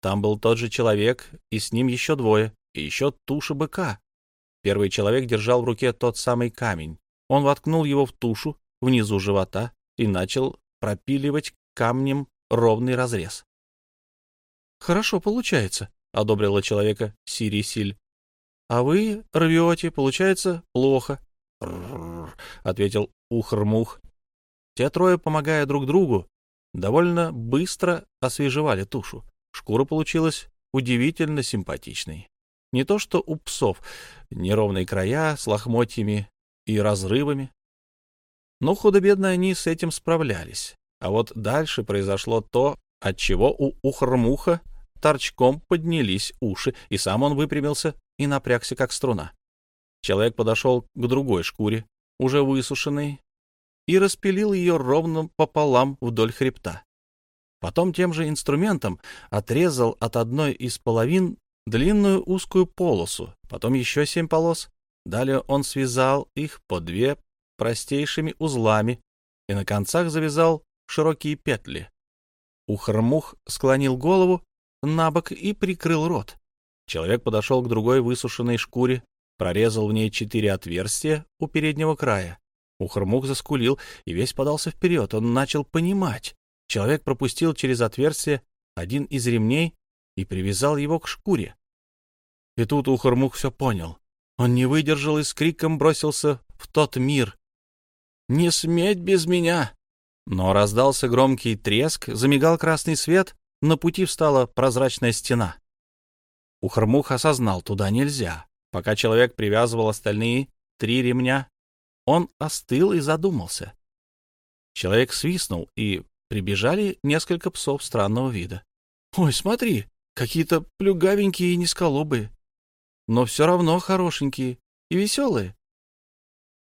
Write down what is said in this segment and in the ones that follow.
Там был тот же человек, и с ним еще двое, и еще туша быка. Первый человек держал в руке тот самый камень. Он воткнул его в тушу внизу живота и начал пропиливать камнем ровный разрез. «Хорошо получается», — одобрила человека Сири Силь. «А вы рвете, получается, плохо», — ответил Ухрмух. Те трое, помогая друг другу, довольно быстро освежевали тушу. Шкура получилась удивительно симпатичной. Не то что у псов, неровные края с лохмотьями и разрывами. Но худо-бедно они с этим справлялись. А вот дальше произошло то, от чего у Ухрмуха торчком поднялись уши, и сам он выпрямился и напрягся, как струна. Человек подошел к другой шкуре, уже высушенной, и распилил ее ровно пополам вдоль хребта. Потом тем же инструментом отрезал от одной из половин длинную узкую полосу, потом еще семь полос. Далее он связал их по две простейшими узлами и на концах завязал широкие петли. Ухармух склонил голову на бок и прикрыл рот. Человек подошел к другой высушенной шкуре, прорезал в ней четыре отверстия у переднего края. Ухармух заскулил и весь подался вперед. Он начал понимать. Человек пропустил через отверстие один из ремней и привязал его к шкуре. И тут Ухармух все понял. Он не выдержал и с криком бросился в тот мир. «Не сметь без меня!» Но раздался громкий треск, замигал красный свет, на пути встала прозрачная стена. Ухармух осознал, туда нельзя. Пока человек привязывал остальные три ремня, он остыл и задумался. Человек свистнул, и прибежали несколько псов странного вида. «Ой, смотри, какие-то плюгавенькие и низколобые, но все равно хорошенькие и веселые».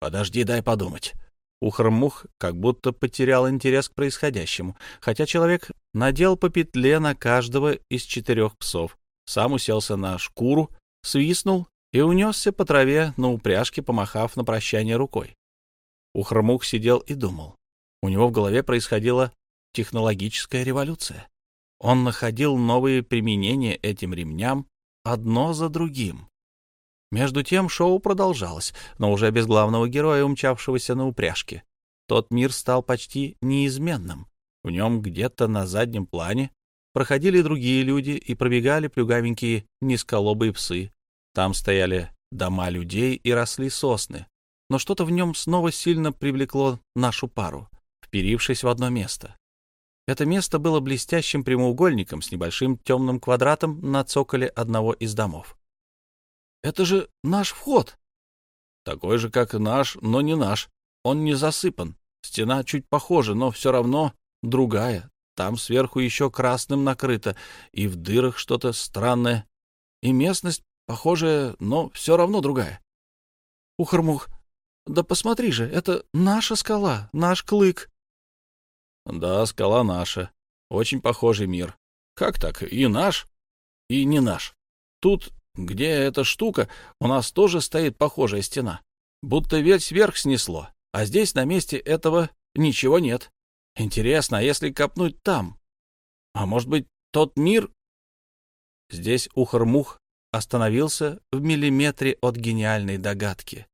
«Подожди, дай подумать». Ухрмух как будто потерял интерес к происходящему, хотя человек надел по петле на каждого из четырех псов, сам уселся на шкуру, свистнул и унесся по траве на упряжке, помахав на прощание рукой. Ухрмух сидел и думал. У него в голове происходила технологическая революция. Он находил новые применения этим ремням одно за другим. Между тем шоу продолжалось, но уже без главного героя, умчавшегося на упряжке. Тот мир стал почти неизменным. В нем где-то на заднем плане проходили другие люди и пробегали плюгавенькие низколобые псы. Там стояли дома людей и росли сосны. Но что-то в нем снова сильно привлекло нашу пару, вперившись в одно место. Это место было блестящим прямоугольником с небольшим темным квадратом на цоколе одного из домов. «Это же наш вход!» «Такой же, как наш, но не наш. Он не засыпан. Стена чуть похожа, но все равно другая. Там сверху еще красным накрыто, и в дырах что-то странное. И местность похожая, но все равно другая. Ухармух, да посмотри же, это наша скала, наш клык. Да, скала наша. Очень похожий мир. Как так? И наш, и не наш. Тут, где эта штука, у нас тоже стоит похожая стена. Будто весь верх снесло, а здесь на месте этого ничего нет. Интересно, а если копнуть там? А может быть, тот мир... Здесь Ухармух остановился в миллиметре от гениальной догадки.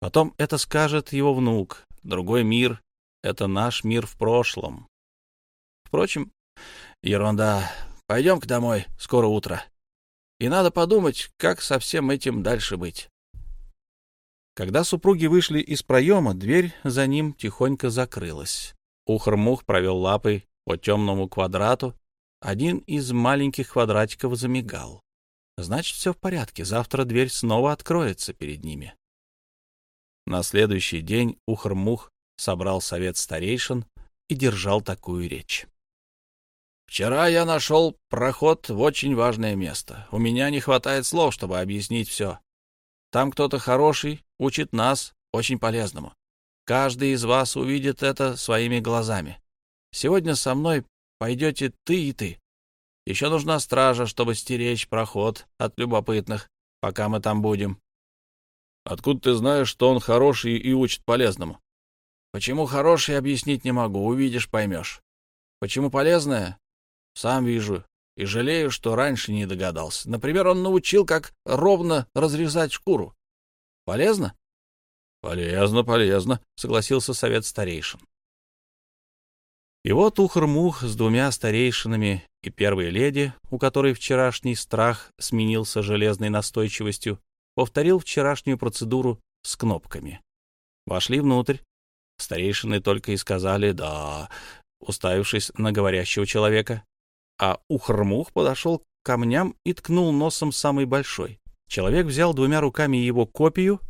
Потом это скажет его внук. Другой мир это наш мир в прошлом. Впрочем, ерунда. Пойдем-ка домой, скоро утро. И надо подумать, как со всем этим дальше быть. Когда супруги вышли из проема, дверь за ним тихонько закрылась. Ухр-мух провел лапой по темному квадрату. Один из маленьких квадратиков замигал. Значит, все в порядке. Завтра дверь снова откроется перед ними. На следующий день Ухр-мух собрал совет старейшин и держал такую речь. «Вчера я нашел проход в очень важное место. У меня не хватает слов, чтобы объяснить все. Там кто-то хороший учит нас очень полезному. Каждый из вас увидит это своими глазами. Сегодня со мной пойдете ты и ты. Еще нужна стража, чтобы стеречь проход от любопытных, пока мы там будем. — Откуда ты знаешь, что он хороший и учит полезному? Почему хорошее объяснить не могу, увидишь, поймешь. Почему полезное? Сам вижу и жалею, что раньше не догадался. Например, он научил, как ровно разрезать шкуру. Полезно? — Полезно, полезно, — согласился совет старейшин. И вот Ухр-Мух с двумя старейшинами и первой леди, у которой вчерашний страх сменился железной настойчивостью, повторил вчерашнюю процедуру с кнопками. Вошли внутрь. Старейшины только и сказали «да», уставившись на говорящего человека. А Ухрмух подошел к камням и ткнул носом самый большой. Человек взял двумя руками его копию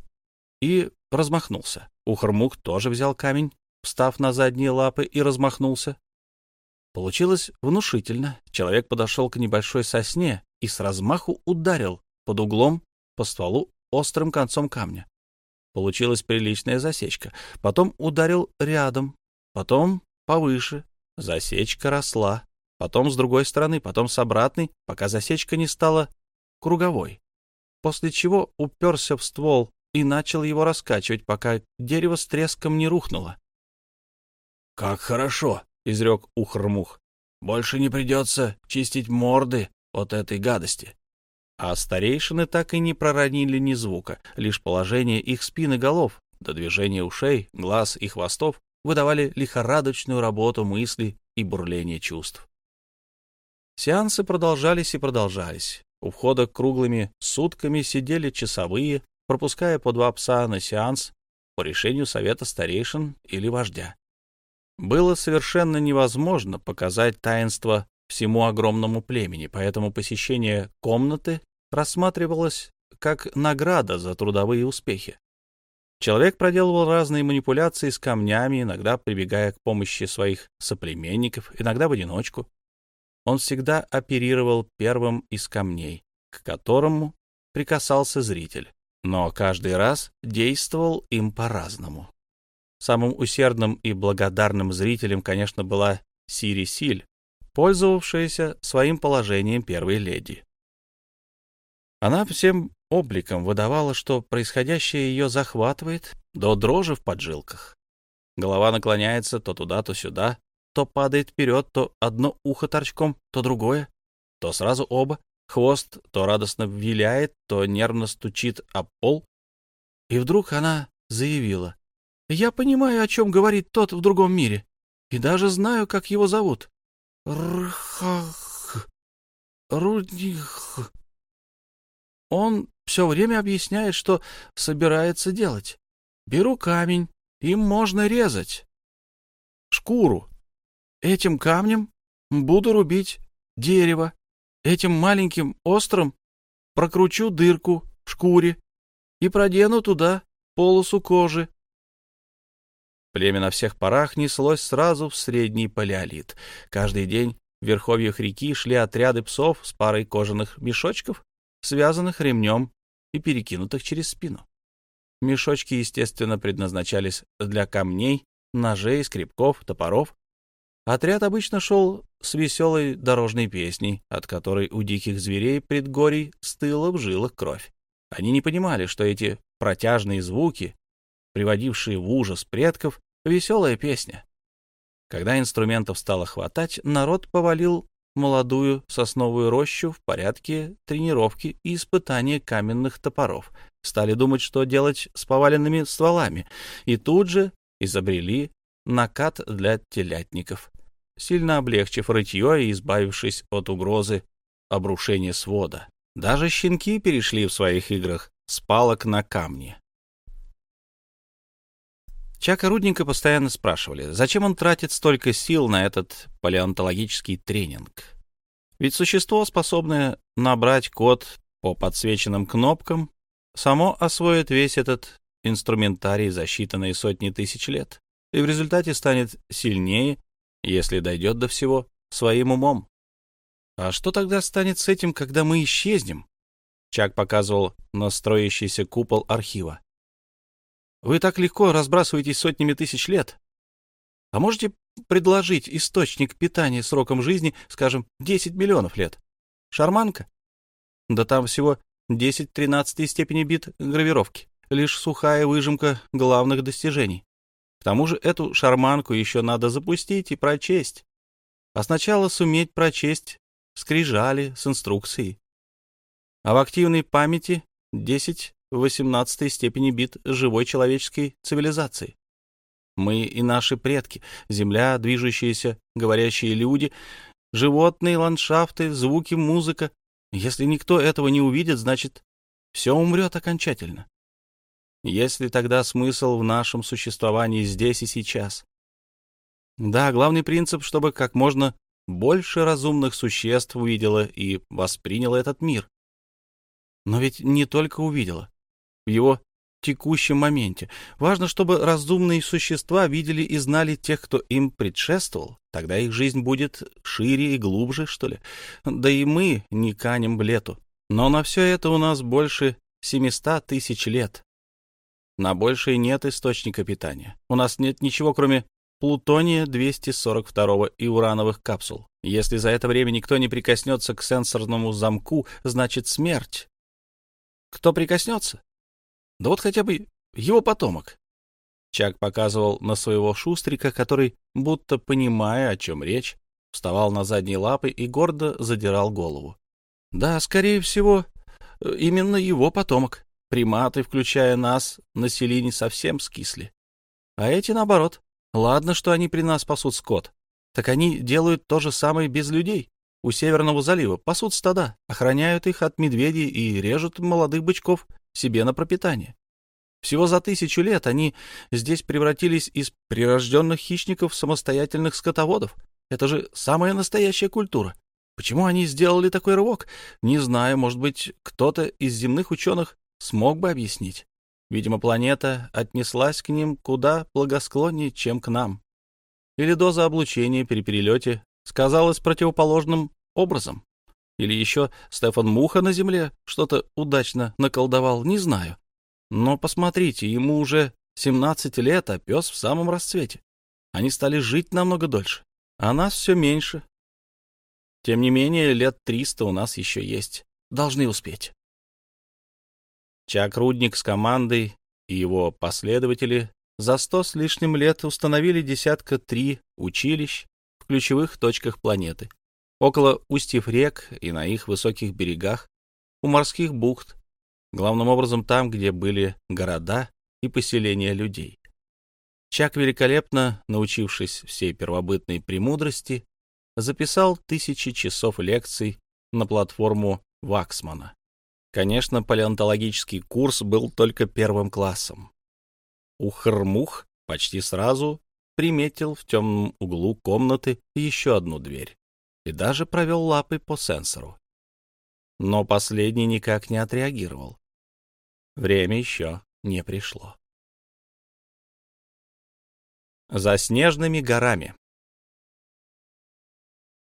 и размахнулся. Ухрмух тоже взял камень, встав на задние лапы, и размахнулся. Получилось внушительно. Человек подошел к небольшой сосне и с размаху ударил под углом по стволу острым концом камня. Получилась приличная засечка. Потом ударил рядом, потом повыше. Засечка росла. Потом с другой стороны, потом с обратной, пока засечка не стала круговой. После чего уперся в ствол и начал его раскачивать, пока дерево с треском не рухнуло. — Как хорошо! — изрек Ухрмух. — Больше не придется чистить морды от этой гадости. А старейшины так и не проронили ни звука, лишь положение их спин и голов, до движения ушей, глаз и хвостов выдавали лихорадочную работу мысли и бурление чувств. Сеансы продолжались и продолжались. У входа круглыми сутками сидели часовые, пропуская по два пса на сеанс по решению совета старейшин или вождя. Было совершенно невозможно показать таинство всему огромному племени, поэтому посещение комнаты рассматривалось как награда за трудовые успехи. Человек проделывал разные манипуляции с камнями, иногда прибегая к помощи своих соплеменников, иногда в одиночку. Он всегда оперировал первым из камней, к которому прикасался зритель, но каждый раз действовал им по-разному. Самым усердным и благодарным зрителем, конечно, была Сири Силь, пользовавшаяся своим положением первой леди. Она всем обликом выдавала, что происходящее ее захватывает до дрожи в поджилках. Голова наклоняется то туда, то сюда, то падает вперед, то одно ухо торчком, то другое, то сразу оба. Хвост то радостно виляет, то нервно стучит об пол. И вдруг она заявила. «Я понимаю, о чем говорит тот в другом мире, и даже знаю, как его зовут. Рхах... Рудих... Он все время объясняет, что собирается делать. Беру камень, им можно резать. Шкуру. Этим камнем буду рубить дерево. Этим маленьким острым прокручу дырку в шкуре и продену туда полосу кожи. Племя на всех парах неслось сразу в средний палеолит. Каждый день в верховьях реки шли отряды псов с парой кожаных мешочков, связанных ремнем и перекинутых через спину. Мешочки, естественно, предназначались для камней, ножей, скребков, топоров. Отряд обычно шел с веселой дорожной песней, от которой у диких зверей предгорий стыла в жилах кровь. Они не понимали, что эти протяжные звуки, приводившие в ужас предков, Веселая песня. Когда инструментов стало хватать, народ повалил молодую сосновую рощу в порядке тренировки и испытания каменных топоров. Стали думать, что делать с поваленными стволами, и тут же изобрели накат для телятников, сильно облегчив рытье и избавившись от угрозы обрушения свода. Даже щенки перешли в своих играх с палок на камни. Чака Рудника постоянно спрашивали, зачем он тратит столько сил на этот палеонтологический тренинг. Ведь существо, способное набрать код по подсвеченным кнопкам, само освоит весь этот инструментарий за считанные сотни тысяч лет и в результате станет сильнее, если дойдет до всего своим умом. А что тогда станет с этим, когда мы исчезнем? Чак показывал на строящийся купол архива. Вы так легко разбрасываетесь сотнями тысяч лет. А можете предложить источник питания сроком жизни, скажем, 10 миллионов лет? Шарманка? Да там всего 10-13 степени бит гравировки. Лишь сухая выжимка главных достижений. К тому же эту шарманку еще надо запустить и прочесть. А сначала суметь прочесть скрижали с инструкцией. А в активной памяти 10 в 18 степени бит живой человеческой цивилизации. Мы и наши предки, земля, движущиеся, говорящие люди, животные, ландшафты, звуки, музыка. Если никто этого не увидит, значит, все умрет окончательно. Есть ли тогда смысл в нашем существовании здесь и сейчас? Да, главный принцип, чтобы как можно больше разумных существ увидело и восприняло этот мир. Но ведь не только увидело. В его текущем моменте. Важно, чтобы разумные существа видели и знали тех, кто им предшествовал. Тогда их жизнь будет шире и глубже, что ли. Да и мы не канем в лету. Но на все это у нас больше 700 тысяч лет. На большее нет источника питания. У нас нет ничего, кроме плутония 242 и урановых капсул. Если за это время никто не прикоснется к сенсорному замку, значит смерть. Кто прикоснется? Да вот хотя бы его потомок. Чак показывал на своего шустрика, который, будто понимая, о чем речь, вставал на задние лапы и гордо задирал голову. Да, скорее всего, именно его потомок. Приматы, включая нас, население совсем скисли. А эти наоборот. Ладно, что они при нас пасут скот. Так они делают то же самое без людей. У Северного залива пасут стада, охраняют их от медведей и режут молодых бычков себе на пропитание. Всего за тысячу лет они здесь превратились из прирожденных хищников в самостоятельных скотоводов. Это же самая настоящая культура. Почему они сделали такой рывок? Не знаю, может быть, кто-то из земных ученых смог бы объяснить. Видимо, планета отнеслась к ним куда благосклоннее, чем к нам. Или доза облучения при перелете сказалась противоположным образом. Или еще Стефан Муха на Земле что-то удачно наколдовал, не знаю. Но посмотрите, ему уже 17 лет, а пес в самом расцвете. Они стали жить намного дольше, а нас все меньше. Тем не менее, лет 300 у нас еще есть. Должны успеть. Чак Рудник с командой и его последователи за сто с лишним лет установили десятка три училищ в ключевых точках планеты около устьев рек и на их высоких берегах, у морских бухт, главным образом там, где были города и поселения людей. Чак, великолепно научившись всей первобытной премудрости, записал тысячи часов лекций на платформу Ваксмана. Конечно, палеонтологический курс был только первым классом. Ухрмух почти сразу приметил в темном углу комнаты еще одну дверь и даже провел лапой по сенсору. Но последний никак не отреагировал. Время еще не пришло. За снежными горами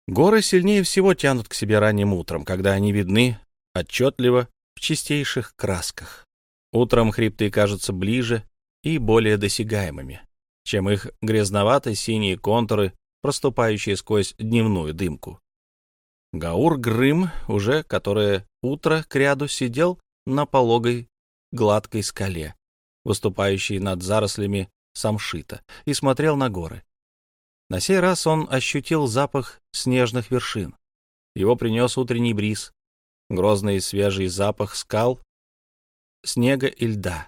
Горы сильнее всего тянут к себе ранним утром, когда они видны отчетливо в чистейших красках. Утром хребты кажутся ближе и более досягаемыми, чем их грязновато-синие контуры проступающие сквозь дневную дымку. Гаур Грым, уже которое утро к ряду сидел на пологой гладкой скале, выступающей над зарослями самшита, и смотрел на горы. На сей раз он ощутил запах снежных вершин. Его принес утренний бриз, грозный свежий запах скал, снега и льда.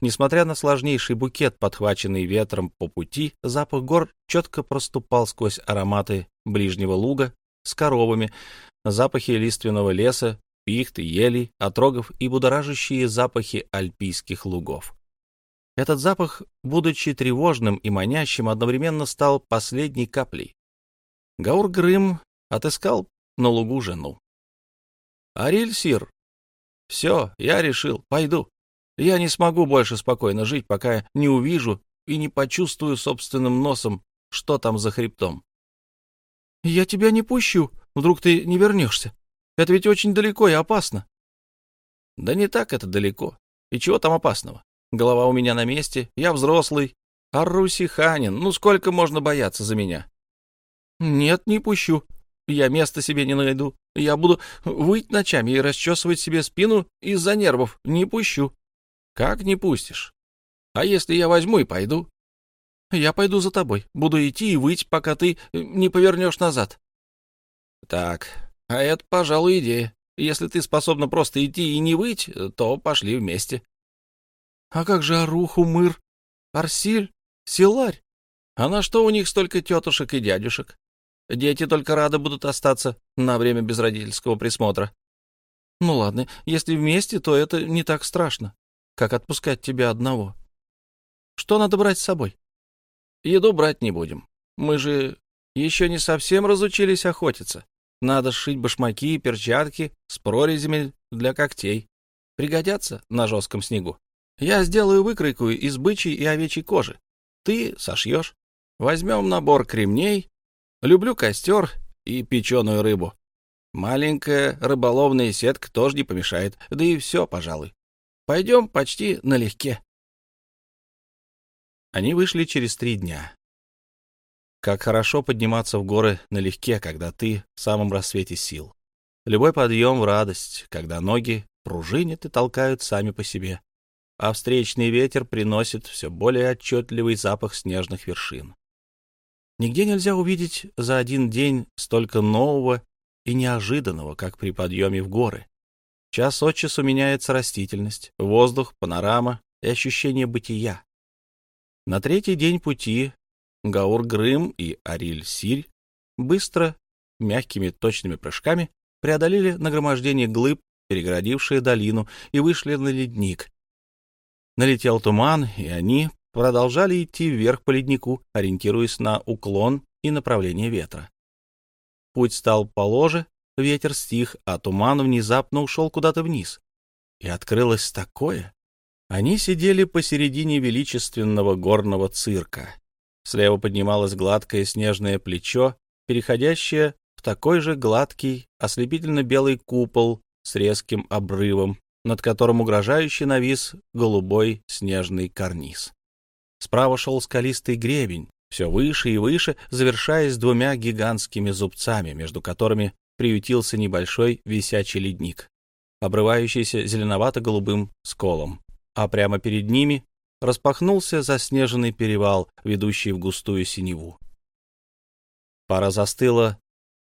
Несмотря на сложнейший букет, подхваченный ветром по пути, запах гор четко проступал сквозь ароматы ближнего луга с коровами, запахи лиственного леса, пихт, елей, отрогов и будоражащие запахи альпийских лугов. Этот запах, будучи тревожным и манящим, одновременно стал последней каплей. Гаур Грым отыскал на лугу жену. — Ариль Сир, все, я решил, пойду. Я не смогу больше спокойно жить, пока не увижу и не почувствую собственным носом, что там за хребтом. — Я тебя не пущу, вдруг ты не вернешься. Это ведь очень далеко и опасно. — Да не так это далеко. И чего там опасного? Голова у меня на месте, я взрослый. А Русиханин, ну сколько можно бояться за меня? — Нет, не пущу. Я места себе не найду. Я буду выть ночами и расчесывать себе спину из-за нервов. Не пущу. Как не пустишь? А если я возьму и пойду? Я пойду за тобой. Буду идти и выть, пока ты э, не повернешь назад. Так, А это, пожалуй, идея. Если ты способна просто идти и не выть, то пошли вместе. А как же Аруху, Мыр, Арсиль, Силарь? А на что у них столько тетушек и дядюшек? Дети только рады будут остаться на время без родительского присмотра. Ну ладно, если вместе, то это не так страшно, как отпускать тебя одного. Что надо брать с собой? Еду брать не будем. Мы же еще не совсем разучились охотиться. Надо сшить башмаки и перчатки с прорезями для когтей. Пригодятся на жестком снегу. Я сделаю выкройку из бычьей и овечьей кожи. Ты сошьешь. Возьмем набор кремней. Люблю костер и печеную рыбу. Маленькая рыболовная сетка тоже не помешает. Да и все, пожалуй. Пойдем почти налегке. Они вышли через три дня. Как хорошо подниматься в горы налегке, когда ты в самом рассвете сил. Любой подъем в радость, когда ноги пружинят и толкают сами по себе а встречный ветер приносит все более отчетливый запах снежных вершин. Нигде нельзя увидеть за один день столько нового и неожиданного, как при подъеме в горы. Час от часу меняется растительность, воздух, панорама и ощущение бытия. На третий день пути Гаур-Грым и Ариль-Сирь быстро, мягкими точными прыжками преодолели нагромождение глыб, перегородившие долину, и вышли на ледник, Налетел туман, и они продолжали идти вверх по леднику, ориентируясь на уклон и направление ветра. Путь стал положе, ветер стих, а туман внезапно ушел куда-то вниз. И открылось такое. Они сидели посередине величественного горного цирка. Слева поднималось гладкое снежное плечо, переходящее в такой же гладкий, ослепительно-белый купол с резким обрывом, над которым угрожающе навис голубой снежный карниз. Справа шел скалистый гребень, все выше и выше, завершаясь двумя гигантскими зубцами, между которыми приютился небольшой висячий ледник, обрывающийся зеленовато-голубым сколом, а прямо перед ними распахнулся заснеженный перевал, ведущий в густую синеву. Пара застыла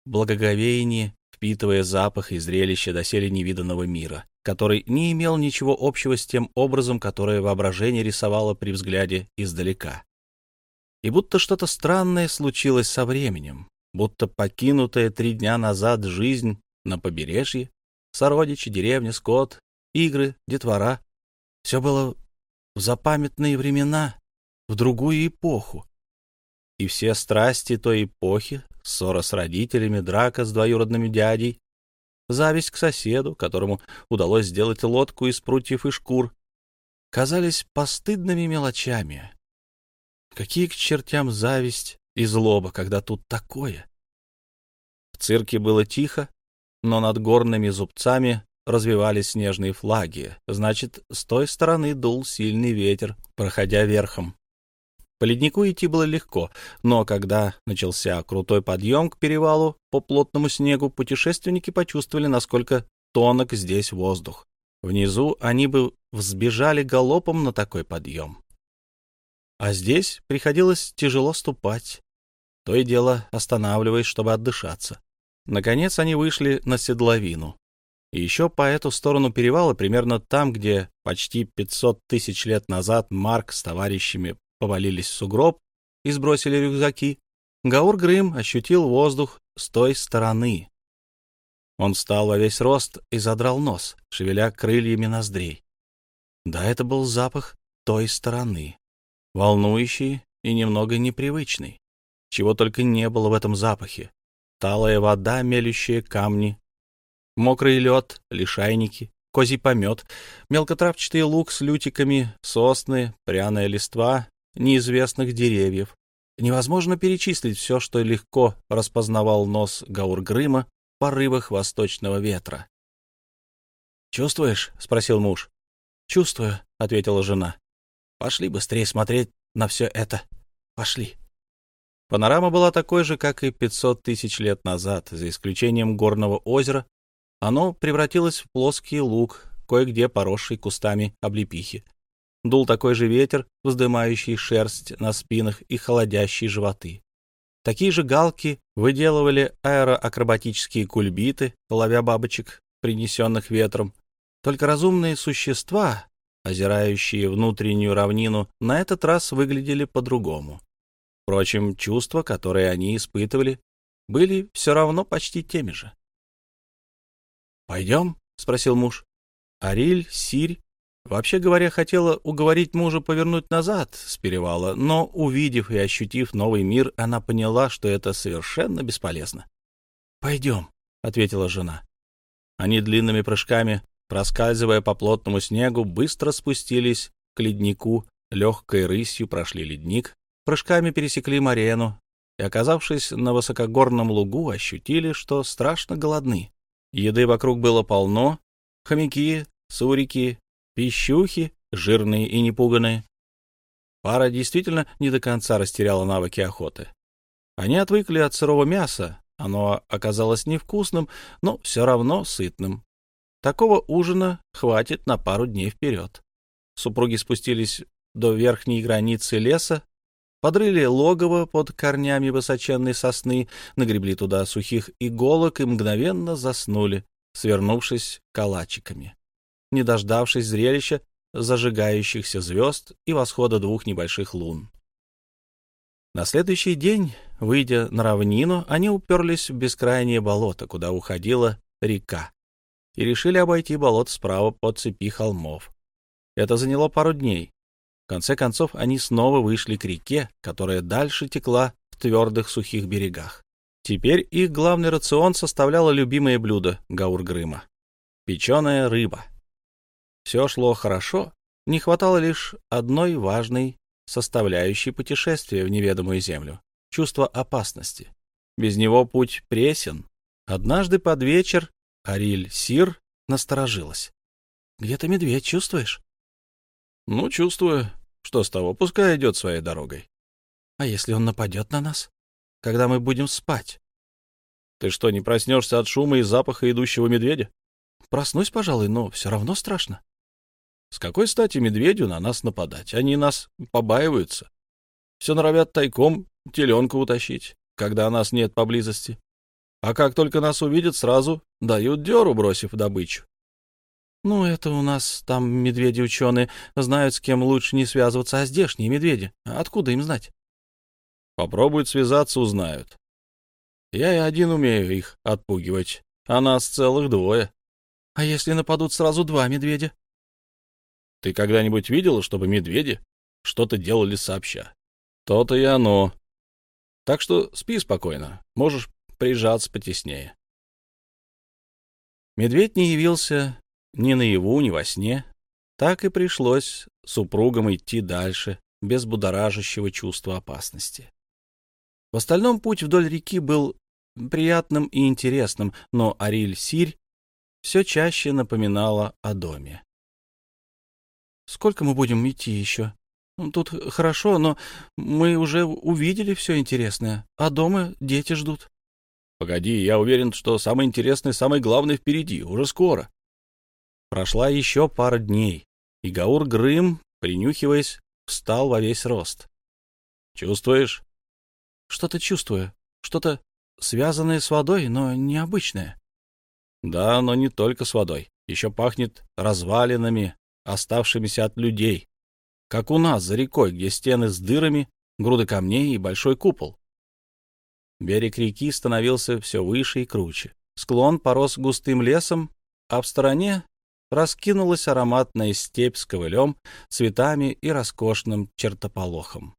в благоговении, впитывая запах и зрелище доселе невиданного мира который не имел ничего общего с тем образом, которое воображение рисовало при взгляде издалека. И будто что-то странное случилось со временем, будто покинутая три дня назад жизнь на побережье, сородичи, деревня, скот, игры, детвора — все было в запамятные времена, в другую эпоху. И все страсти той эпохи, ссора с родителями, драка с двоюродным дядей, зависть к соседу, которому удалось сделать лодку из прутьев и шкур, казались постыдными мелочами. Какие к чертям зависть и злоба, когда тут такое? В цирке было тихо, но над горными зубцами развивались снежные флаги. Значит, с той стороны дул сильный ветер, проходя верхом. По леднику идти было легко, но когда начался крутой подъем к перевалу по плотному снегу, путешественники почувствовали, насколько тонок здесь воздух. Внизу они бы взбежали галопом на такой подъем. А здесь приходилось тяжело ступать, то и дело останавливаясь, чтобы отдышаться. Наконец они вышли на седловину. И еще по эту сторону перевала, примерно там, где почти 500 тысяч лет назад Марк с товарищами повалились в сугроб и сбросили рюкзаки, Гаур Грым ощутил воздух с той стороны. Он встал во весь рост и задрал нос, шевеля крыльями ноздрей. Да, это был запах той стороны, волнующий и немного непривычный. Чего только не было в этом запахе. Талая вода, мелющие камни, мокрый лед, лишайники, козий помет, мелкотравчатый лук с лютиками, сосны, пряная листва, неизвестных деревьев. Невозможно перечислить все, что легко распознавал нос Гаургрыма в порывах восточного ветра. «Чувствуешь?» — спросил муж. «Чувствую», — ответила жена. «Пошли быстрее смотреть на все это. Пошли». Панорама была такой же, как и 500 тысяч лет назад, за исключением горного озера. Оно превратилось в плоский луг, кое-где поросший кустами облепихи. Дул такой же ветер, вздымающий шерсть на спинах и холодящий животы. Такие же галки выделывали аэроакробатические кульбиты, ловя бабочек, принесенных ветром. Только разумные существа, озирающие внутреннюю равнину, на этот раз выглядели по-другому. Впрочем, чувства, которые они испытывали, были все равно почти теми же. «Пойдем?» — спросил муж. Ариль, Сирь, вообще говоря, хотела уговорить мужа повернуть назад с перевала, но, увидев и ощутив новый мир, она поняла, что это совершенно бесполезно. «Пойдем», — ответила жена. Они длинными прыжками, проскальзывая по плотному снегу, быстро спустились к леднику, легкой рысью прошли ледник, прыжками пересекли Марену и, оказавшись на высокогорном лугу, ощутили, что страшно голодны. Еды вокруг было полно, хомяки, сурики, пищухи, жирные и непуганные. Пара действительно не до конца растеряла навыки охоты. Они отвыкли от сырого мяса, оно оказалось невкусным, но все равно сытным. Такого ужина хватит на пару дней вперед. Супруги спустились до верхней границы леса, подрыли логово под корнями высоченной сосны, нагребли туда сухих иголок и мгновенно заснули, свернувшись калачиками, не дождавшись зрелища зажигающихся звезд и восхода двух небольших лун. На следующий день, выйдя на равнину, они уперлись в бескрайнее болото, куда уходила река, и решили обойти болото справа по цепи холмов. Это заняло пару дней, конце концов, они снова вышли к реке, которая дальше текла в твердых сухих берегах. Теперь их главный рацион составляло любимое блюдо Гаургрыма — печеная рыба. Все шло хорошо, не хватало лишь одной важной составляющей путешествия в неведомую землю — чувство опасности. Без него путь пресен. Однажды под вечер Ариль Сир насторожилась. — Где-то медведь чувствуешь? — Ну, чувствую. Что с того? Пускай идет своей дорогой. А если он нападет на нас? Когда мы будем спать? Ты что, не проснешься от шума и запаха идущего медведя? Проснусь, пожалуй, но все равно страшно. С какой стати медведю на нас нападать? Они нас побаиваются. Все норовят тайком теленка утащить, когда нас нет поблизости. А как только нас увидят, сразу дают деру, бросив добычу. Ну, это у нас там медведи-ученые знают, с кем лучше не связываться, а здешние медведи. Откуда им знать? Попробуют связаться, узнают. Я и один умею их отпугивать, а нас целых двое. А если нападут сразу два медведя? Ты когда-нибудь видела, чтобы медведи что-то делали сообща? То-то и оно. Так что спи спокойно, можешь прижаться потеснее. Медведь не явился ни наяву, ни во сне. Так и пришлось супругам идти дальше, без будоражащего чувства опасности. В остальном путь вдоль реки был приятным и интересным, но Ариль-Сирь все чаще напоминала о доме. «Сколько мы будем идти еще? Ну, тут хорошо, но мы уже увидели все интересное, а дома дети ждут». «Погоди, я уверен, что самое интересное, самое главное впереди, уже скоро». Прошла еще пара дней, и Гаур Грым, принюхиваясь, встал во весь рост. «Чувствуешь?» «Что-то чувствую. Что-то связанное с водой, но необычное». «Да, но не только с водой. Еще пахнет развалинами, оставшимися от людей. Как у нас за рекой, где стены с дырами, груды камней и большой купол. Берег реки становился все выше и круче. Склон порос густым лесом, а в стороне раскинулась ароматная степь с ковылем, цветами и роскошным чертополохом.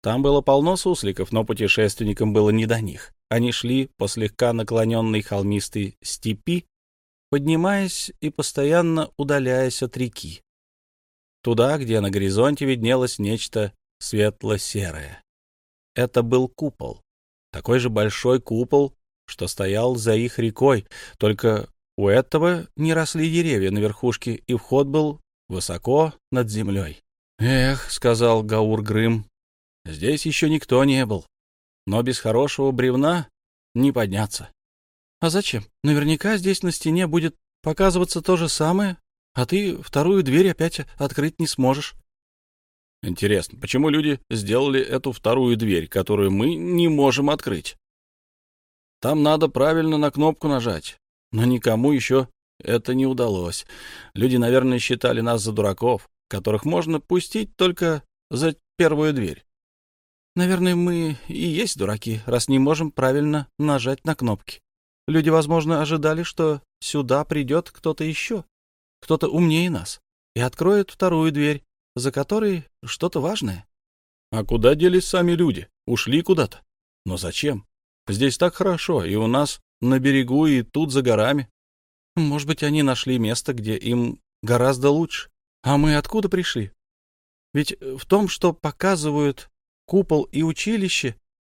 Там было полно сусликов, но путешественникам было не до них. Они шли по слегка наклоненной холмистой степи, поднимаясь и постоянно удаляясь от реки. Туда, где на горизонте виднелось нечто светло-серое. Это был купол. Такой же большой купол, что стоял за их рекой, только у этого не росли деревья на верхушке, и вход был высоко над землей. «Эх», — сказал Гаур Грым, — «здесь еще никто не был, но без хорошего бревна не подняться». «А зачем? Наверняка здесь на стене будет показываться то же самое, а ты вторую дверь опять открыть не сможешь». Интересно, почему люди сделали эту вторую дверь, которую мы не можем открыть? Там надо правильно на кнопку нажать, но никому еще это не удалось. Люди, наверное, считали нас за дураков, которых можно пустить только за первую дверь. Наверное, мы и есть дураки, раз не можем правильно нажать на кнопки. Люди, возможно, ожидали, что сюда придет кто-то еще, кто-то умнее нас, и откроет вторую дверь, за которой что-то важное. А куда делись сами люди? Ушли куда-то. Но зачем? Здесь так хорошо, и у нас на берегу, и тут за горами. Может быть, они нашли место, где им гораздо лучше. А мы откуда пришли? Ведь в том, что показывают купол и училище,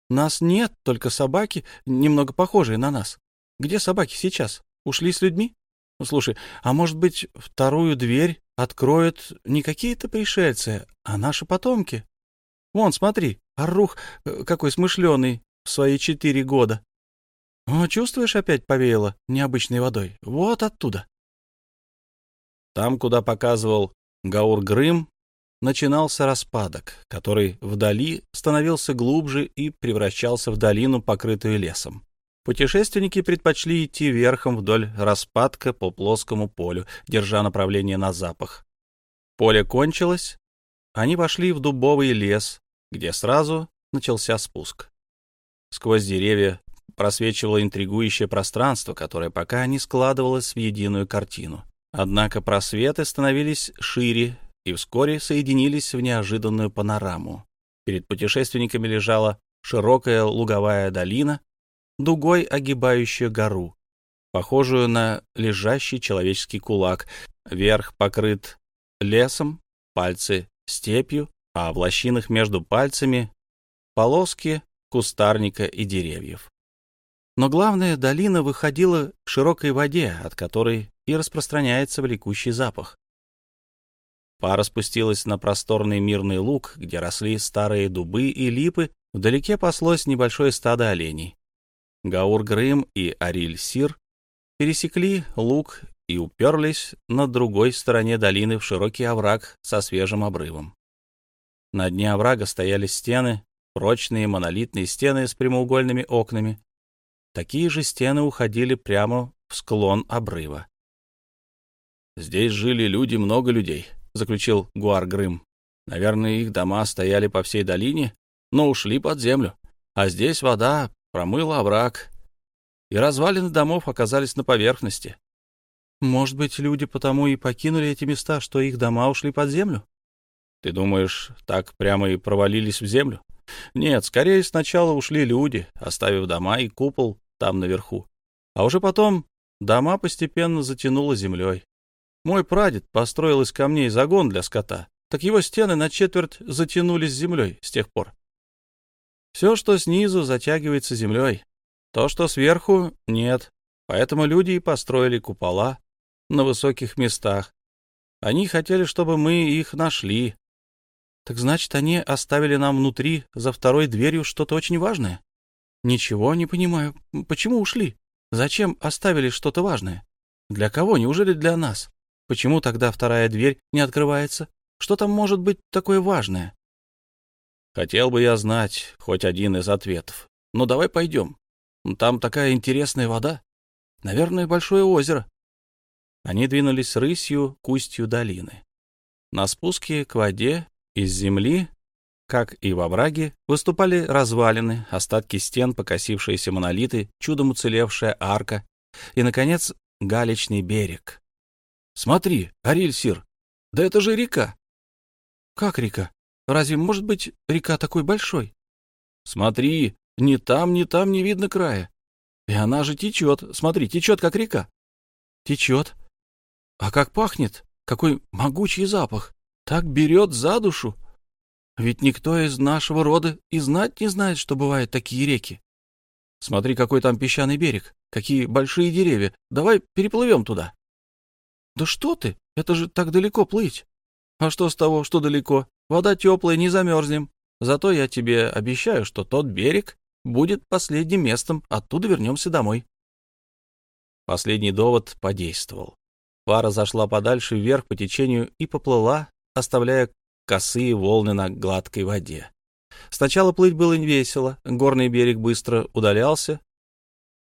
нас нет, только собаки, немного похожие на нас. Где собаки сейчас? Ушли с людьми? Ну, слушай, а может быть, вторую дверь откроют не какие-то пришельцы, а наши потомки? Вон, смотри, Аррух э, какой смышленый в свои четыре года. О, чувствуешь, опять повеяло необычной водой? Вот оттуда. Там, куда показывал Гаур Грым, начинался распадок, который вдали становился глубже и превращался в долину, покрытую лесом. Путешественники предпочли идти верхом вдоль распадка по плоскому полю, держа направление на запах. Поле кончилось, они вошли в дубовый лес, где сразу начался спуск. Сквозь деревья просвечивало интригующее пространство, которое пока не складывалось в единую картину. Однако просветы становились шире и вскоре соединились в неожиданную панораму. Перед путешественниками лежала широкая луговая долина, дугой огибающая гору, похожую на лежащий человеческий кулак. Верх покрыт лесом, пальцы — степью, а в лощинах между пальцами — полоски кустарника и деревьев. Но главная долина выходила к широкой воде, от которой и распространяется влекущий запах. Пара спустилась на просторный мирный луг, где росли старые дубы и липы, вдалеке паслось небольшое стадо оленей. Гаур-Грым и Ариль-Сир пересекли луг и уперлись на другой стороне долины в широкий овраг со свежим обрывом. На дне оврага стояли стены, прочные монолитные стены с прямоугольными окнами. Такие же стены уходили прямо в склон обрыва. «Здесь жили люди, много людей», — заключил Гуар-Грым. «Наверное, их дома стояли по всей долине, но ушли под землю. А здесь вода промыла овраг, и развалины домов оказались на поверхности. Может быть, люди потому и покинули эти места, что их дома ушли под землю? Ты думаешь, так прямо и провалились в землю? Нет, скорее сначала ушли люди, оставив дома и купол там наверху. А уже потом дома постепенно затянуло землей. Мой прадед построил из камней загон для скота, так его стены на четверть затянулись землей с тех пор. Все, что снизу, затягивается землей. То, что сверху, нет. Поэтому люди и построили купола на высоких местах. Они хотели, чтобы мы их нашли. Так значит, они оставили нам внутри, за второй дверью, что-то очень важное? Ничего не понимаю. Почему ушли? Зачем оставили что-то важное? Для кого? Неужели для нас? Почему тогда вторая дверь не открывается? Что там может быть такое важное? Хотел бы я знать хоть один из ответов. Ну, давай пойдем. Там такая интересная вода. Наверное, большое озеро. Они двинулись рысью к устью долины. На спуске к воде из земли, как и во враге, выступали развалины, остатки стен, покосившиеся монолиты, чудом уцелевшая арка и, наконец, галечный берег. «Смотри, Арильсир, да это же река!» «Как река?» Разве может быть река такой большой? Смотри, ни там, ни там не видно края. И она же течет. Смотри, течет, как река. Течет. А как пахнет? Какой могучий запах. Так берет за душу. Ведь никто из нашего рода и знать не знает, что бывают такие реки. Смотри, какой там песчаный берег. Какие большие деревья. Давай переплывем туда. Да что ты? Это же так далеко плыть. А что с того, что далеко? Вода теплая, не замерзнем. Зато я тебе обещаю, что тот берег будет последним местом, оттуда вернемся домой. Последний довод подействовал. Пара зашла подальше вверх по течению и поплыла, оставляя косые волны на гладкой воде. Сначала плыть было весело, горный берег быстро удалялся,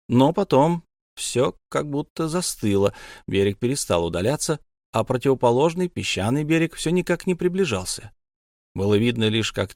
но потом все как будто застыло, берег перестал удаляться, а противоположный песчаный берег все никак не приближался. Было видно лишь, как